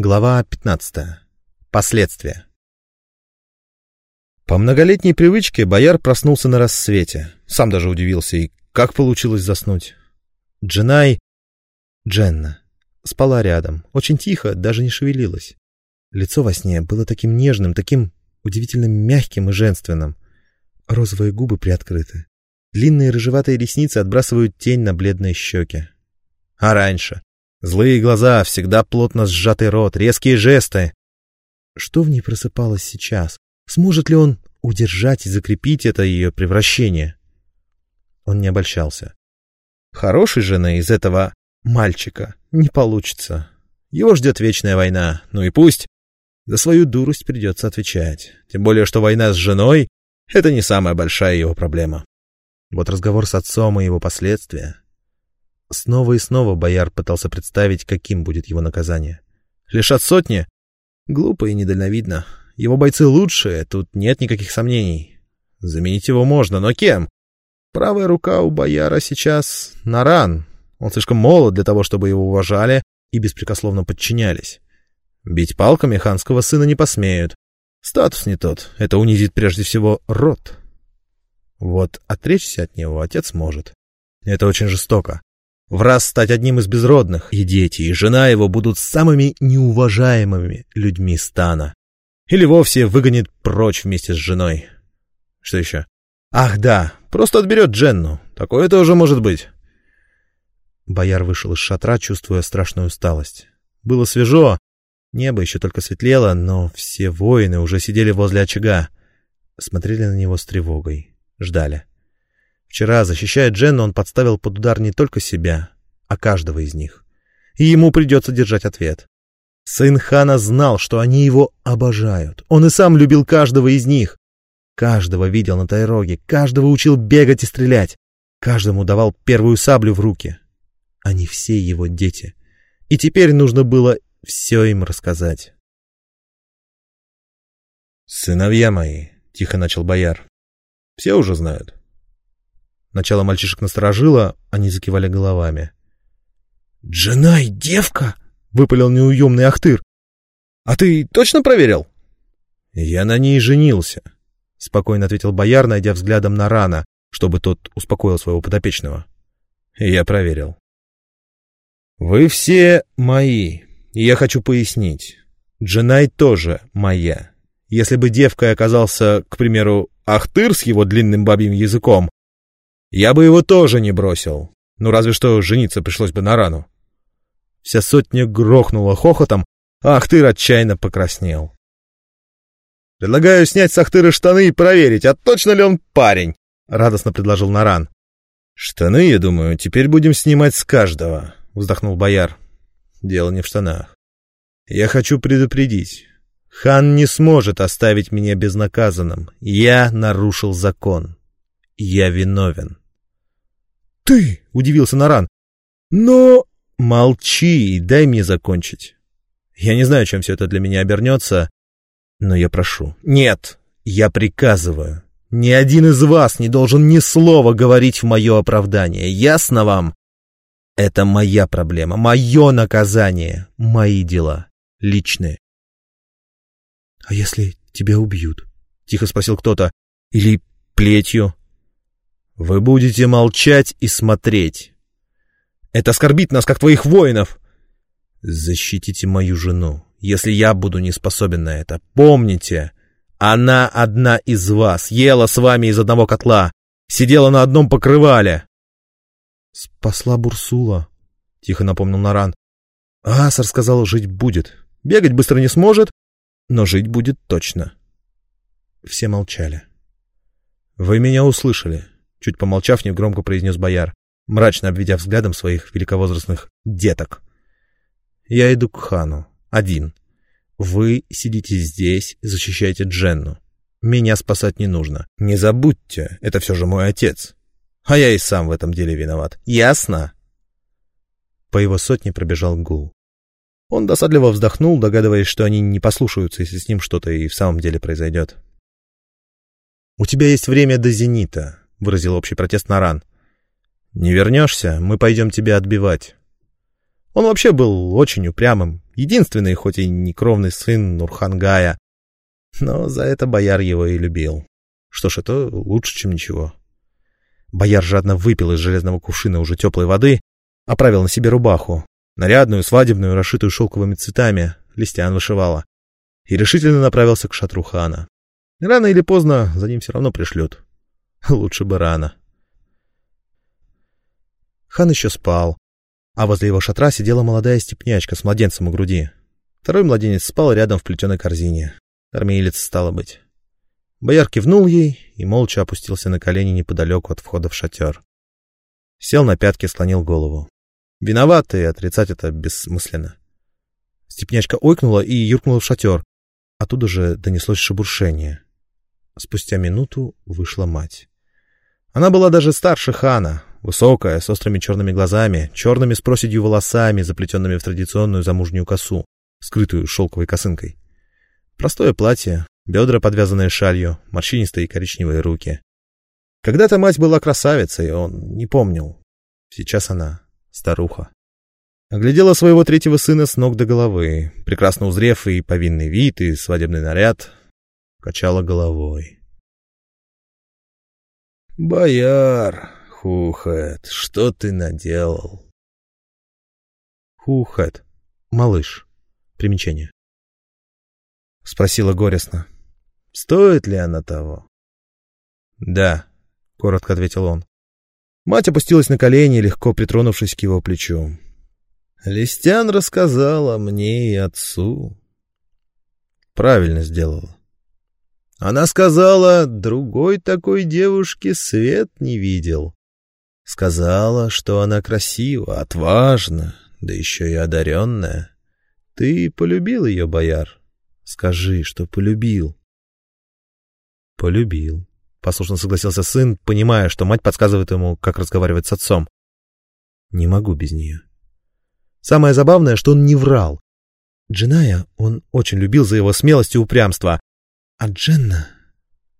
Глава 15. Последствия. По многолетней привычке бояр проснулся на рассвете. Сам даже удивился, и как получилось заснуть. Дженай... Дженна. Спала рядом, очень тихо, даже не шевелилась. Лицо во сне было таким нежным, таким удивительно мягким и женственным. Розовые губы приоткрыты. Длинные рыжеватые ресницы отбрасывают тень на бледные щеки. А раньше? Злые глаза, всегда плотно сжатый рот, резкие жесты. Что в ней просыпалось сейчас? Сможет ли он удержать и закрепить это ее превращение? Он не обольщался. Хорошей жены из этого мальчика не получится. Его ждет вечная война. Ну и пусть. За свою дурость придется отвечать. Тем более, что война с женой — это не самая большая его проблема. Вот разговор с отцом и его последствия. Снова и снова бояр пытался представить, каким будет его наказание. Лишат сотни? Глупо и недальновидно. Его бойцы лучшие, тут нет никаких сомнений. Заменить его можно, но кем? Правая рука у бояра сейчас Наран. Он слишком молод для того, чтобы его уважали и беспрекословно подчинялись. Бить палками ханского сына не посмеют. Статус не тот, это унизит прежде всего род. Вот отречься от него отец может. Это очень жестоко в раз стать одним из безродных, и дети, и жена его будут самыми неуважаемыми людьми стана. Или вовсе выгонит прочь вместе с женой. Что еще? Ах да, просто отберет Дженну. Такое тоже может быть. Бояр вышел из шатра, чувствуя страшную усталость. Было свежо, небо еще только светлело, но все воины уже сидели возле очага, смотрели на него с тревогой, ждали. Вчера, защищая Дженну, он подставил под удар не только себя, а каждого из них. И ему придется держать ответ. Сын хана знал, что они его обожают. Он и сам любил каждого из них. Каждого видел на Тайроге, каждого учил бегать и стрелять. Каждому давал первую саблю в руки. Они все его дети. И теперь нужно было все им рассказать. «Сыновья мои», — тихо начал бояр, — «все уже знают. Начало мальчишек насторожило, они закивали головами. «Дженай, девка!» — выпалил неуемный Ахтыр. «А ты точно проверил?» «Я на ней женился», — спокойно ответил бояр, найдя взглядом на рана, чтобы тот успокоил своего подопечного. Я проверил. «Вы все мои, и я хочу пояснить. Дженай тоже моя. Если бы девкой оказался, к примеру, Ахтыр с его длинным бабьим языком, я бы его тоже не бросил. Ну, разве что жениться пришлось бы на рану. Вся сотня грохнула хохотом, а Ахтыр отчаянно покраснел. «Предлагаю снять с Ахтыра штаны и проверить, а точно ли он парень?» — радостно предложил Наран. «Штаны, я думаю, теперь будем снимать с каждого», — вздохнул бояр. «Дело не в штанах. Я хочу предупредить. Хан не сможет оставить меня безнаказанным. Я нарушил закон. Я виновен. «Ты!» — удивился Наран. «Но...» «Молчи и дай мне закончить. Я не знаю, чем все это для меня обернется, но я прошу. Нет, я приказываю. Ни один из вас не должен ни слова говорить в мое оправдание. Ясно вам? Это моя проблема, мое наказание, мои дела, личные. — А если тебя убьют? — тихо спросил кто-то. — Или плетью? Вы будете молчать и смотреть. Это оскорбит нас, как твоих воинов. Защитите мою жену, если я буду не способен на это. Помните, она одна из вас, ела с вами из одного котла, сидела на одном покрывале. Спасла Бурсула, тихо напомнил Наран. Асар сказал, жить будет. Бегать быстро не сможет, но жить будет точно. Все молчали. Вы меня услышали. Чуть помолчав, негромко произнес бояр, мрачно обведя взглядом своих великовозрастных деток. «Я иду к хану. Один. Вы сидите здесь и защищаете Дженну. Меня спасать не нужно. Не забудьте, это все же мой отец. А я и сам в этом деле виноват. Ясно?» По его сотне пробежал гул. Он досадливо вздохнул, догадываясь, что они не послушаются, если с ним что-то и в самом деле произойдет. «У тебя есть время до зенита. — выразил общий протест Наран. «Не вернешься, мы пойдем тебя отбивать». Он вообще был очень упрямым, единственный, хоть и не кровный сын Нурхангая. Но за это бояр его и любил. Что ж, это лучше, чем ничего. Бояр жадно выпил из железного кувшина уже теплой воды, оправил на себе рубаху, нарядную, свадебную, расшитую шелковыми цветами, листян вышивала, и решительно направился к шатру хана. Рано или поздно за ним все равно пришлют. Лучше бы рано. Хан еще спал, а возле его шатра сидела молодая степнячка с младенцем у груди. Второй младенец спал рядом в плетеной корзине. Армеилец стало быть. Бояр кивнул ей и молча опустился на колени неподалеку от входа в шатер. Сел на пятки, склонил голову. Виноват, и отрицать это бессмысленно. Степнячка ойкнула и юркнула в шатер. Оттуда же донеслось шебуршение. Спустя минуту вышла мать. Она была даже старше хана, высокая, с острыми черными глазами, черными с проседью волосами, заплетенными в традиционную замужнюю косу, скрытую шелковой косынкой. Простое платье, бедра, подвязанные шалью, морщинистые коричневые руки. Когда-то мать была красавицей, он не помнил. Сейчас она старуха. Оглядела своего третьего сына с ног до головы, прекрасно узрев и повинный вид, и свадебный наряд, качала головой. «Бояр, Хухэт, что ты наделал?» Хухэт, малыш, примечание. Спросила горестно. «Стоит ли она того?» «Да», — коротко ответил он. Мать опустилась на колени, легко притронувшись к его плечу. Листян рассказала мне и отцу. Правильно сделала. Она сказала, другой такой девушки свет не видел. Сказала, что она красива, отважна, да еще и одаренная. Ты полюбил ее, бояр? Скажи, что полюбил. Полюбил, послушно согласился сын, понимая, что мать подсказывает ему, как разговаривать с отцом. Не могу без нее. Самое забавное, что он не врал. Джиная он очень любил за его смелость и упрямство. А Дженна...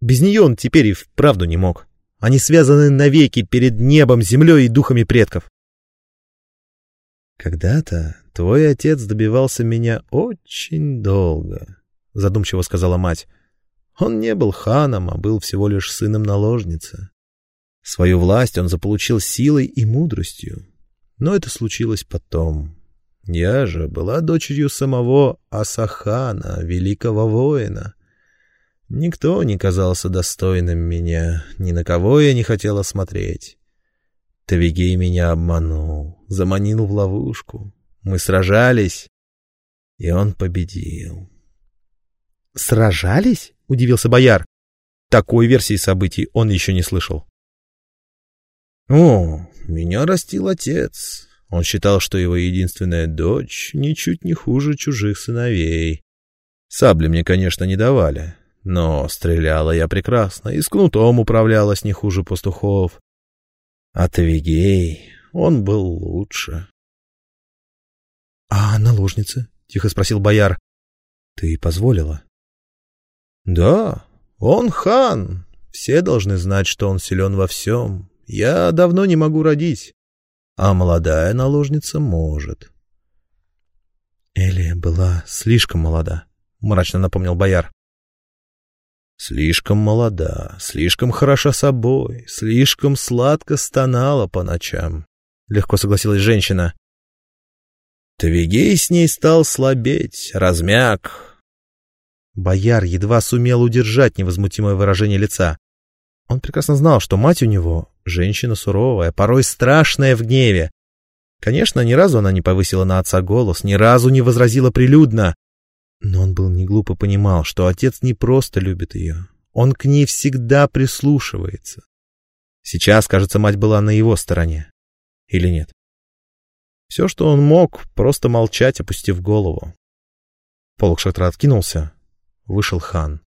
Без нее он теперь и вправду не мог. Они связаны навеки перед небом, землей и духами предков. «Когда-то твой отец добивался меня очень долго», — задумчиво сказала мать. «Он не был ханом, а был всего лишь сыном наложницы. Свою власть он заполучил силой и мудростью. Но это случилось потом. Я же была дочерью самого Асахана, великого воина. Никто не казался достойным меня, ни на кого я не хотела смотреть. Тавигей меня обманул, заманил в ловушку. Мы сражались, и он победил. «Сражались?» — удивился бояр. Такой версии событий он еще не слышал. «О, меня растил отец. Он считал, что его единственная дочь ничуть не хуже чужих сыновей. Сабли мне, конечно, не давали, но стреляла я прекрасно и с кнутом управлялась не хуже пастухов. А Тавигей, он был лучше. — А наложница? — тихо спросил бояр. — Ты позволила? — Да, он хан. Все должны знать, что он силен во всем, я давно не могу родить, а молодая наложница может. Элия была слишком молода, мрачно напомнил бояр. Слишком молода, слишком хороша собой, слишком сладко стонала по ночам. Легко согласилась женщина. Тавигей с ней стал слабеть, размяк. Бояр едва сумел удержать невозмутимое выражение лица. Он прекрасно знал, что мать у него Женщина суровая, порой страшная в гневе. Конечно, ни разу она не повысила на отца голос, ни разу не возразила прилюдно. Но он был не глупо понимал, что отец не просто любит ее. Он к ней всегда прислушивается. Сейчас, кажется, мать была на его стороне. Или нет? Все, что он мог, просто молчать, опустив голову. Полок шатра откинулся. Вышел хан.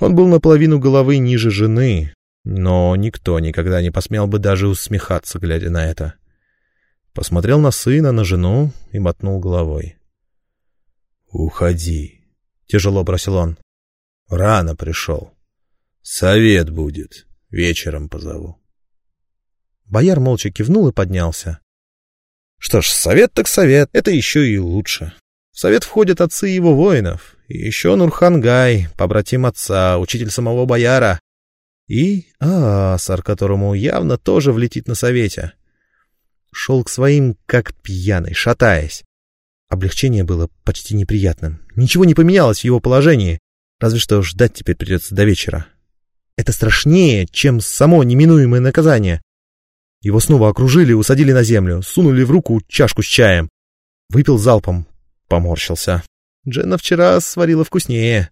Он был наполовину головы ниже жены, но никто никогда не посмел бы даже усмехаться, глядя на это. Посмотрел на сына, на жену и мотнул головой. «Уходи», — тяжело бросил он. «Рано пришел. Совет будет. Вечером позову». Бояр молча кивнул и поднялся. Что ж, совет так совет, это еще и лучше. В совет входят отцы его воинов, и еще Нурхангай, побратим отца, учитель самого бояра, и Аасар, которому явно тоже влетит на совете. Шел к своим, как пьяный, шатаясь. Облегчение было почти неприятным. Ничего не поменялось в его положении, разве что ждать теперь придется до вечера. Это страшнее, чем само неминуемое наказание. Его снова окружили, усадили на землю, сунули в руку чашку с чаем. Выпил залпом, поморщился. Дженна вчера сварила вкуснее.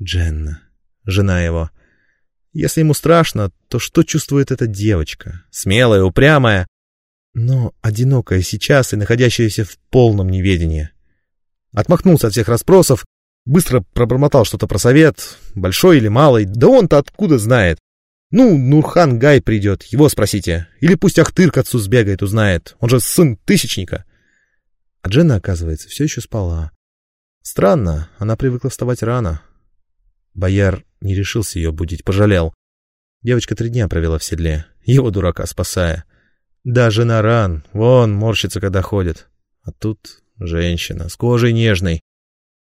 Дженна, жена его. Если ему страшно, то что чувствует эта девочка? Смелая, упрямая, но одинокая сейчас и находящаяся в полном неведении. Отмахнулся от всех расспросов, быстро пробормотал что-то про совет, большой или малый, да он-то откуда знает. Ну, Нурхан Гай придет, его спросите. Или пусть Ахтыр к отцу сбегает, узнает. Он же сын Тысячника. А Дженна, оказывается, все еще спала. Странно, она привыкла вставать рано. Бояр не решился ее будить, пожалел. Девочка три дня провела в седле, его дурака спасая. Даже на ран, вон, морщится, когда ходит. А тут женщина, с кожей нежной.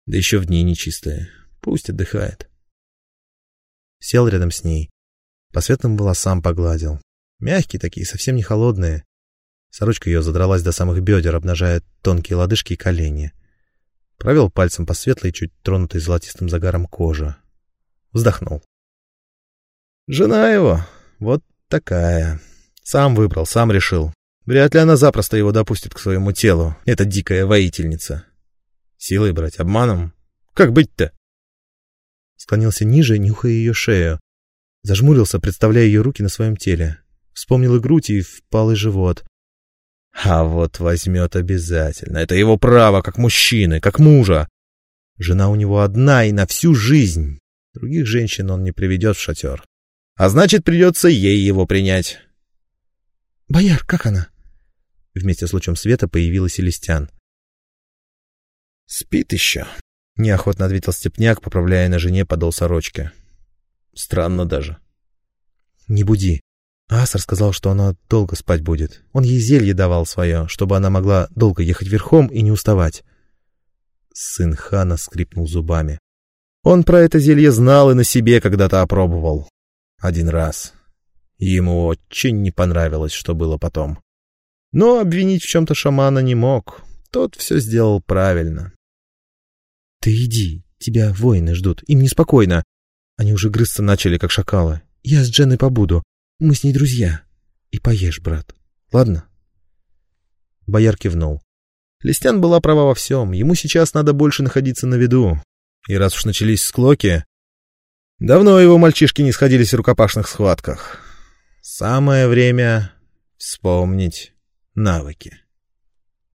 Да еще в дни нечистая. Пусть отдыхает. Сел рядом с ней. По светлым волосам погладил. Мягкие такие, совсем не холодные. Сорочка ее задралась до самых бедер, обнажая тонкие лодыжки и колени. Провел пальцем по светлой, чуть тронутой золотистым загаром кожи. Вздохнул. Жена его, вот такая. Сам выбрал, сам решил. Вряд ли она запросто его допустит к своему телу, эта дикая воительница. Силой брать, обманом? Как быть-то? Склонился ниже, нюхая ее шею. Зажмурился, представляя ее руки на своем теле. Вспомнил и грудь, и впалый живот. А вот возьмет обязательно. Это его право, как мужчины, как мужа. Жена у него одна и на всю жизнь. Других женщин он не приведет в шатер. А значит, придется ей его принять. «Бояр, как она?» Вместе с лучом света появилась Селестян. «Спит еще», — неохотно ответил Степняк, поправляя на жене подол сорочки. «Странно даже». «Не буди. Асар сказал, что она долго спать будет. Он ей зелье давал свое, чтобы она могла долго ехать верхом и не уставать». Сын хана скрипнул зубами. Он про это зелье знал и на себе когда-то опробовал. Один раз. Ему очень не понравилось, что было потом. Но обвинить в чем-то шамана не мог. Тот все сделал правильно. «Ты иди, тебя воины ждут, им неспокойно. Они уже грызться начали, как шакалы. Я с Дженной побуду, мы с ней друзья. И поешь, брат, ладно?» Бояр кивнул. Листян была права во всем, ему сейчас надо больше находиться на виду. И раз уж начались склоки... Давно его мальчишки не сходились в рукопашных схватках. Самое время вспомнить навыки.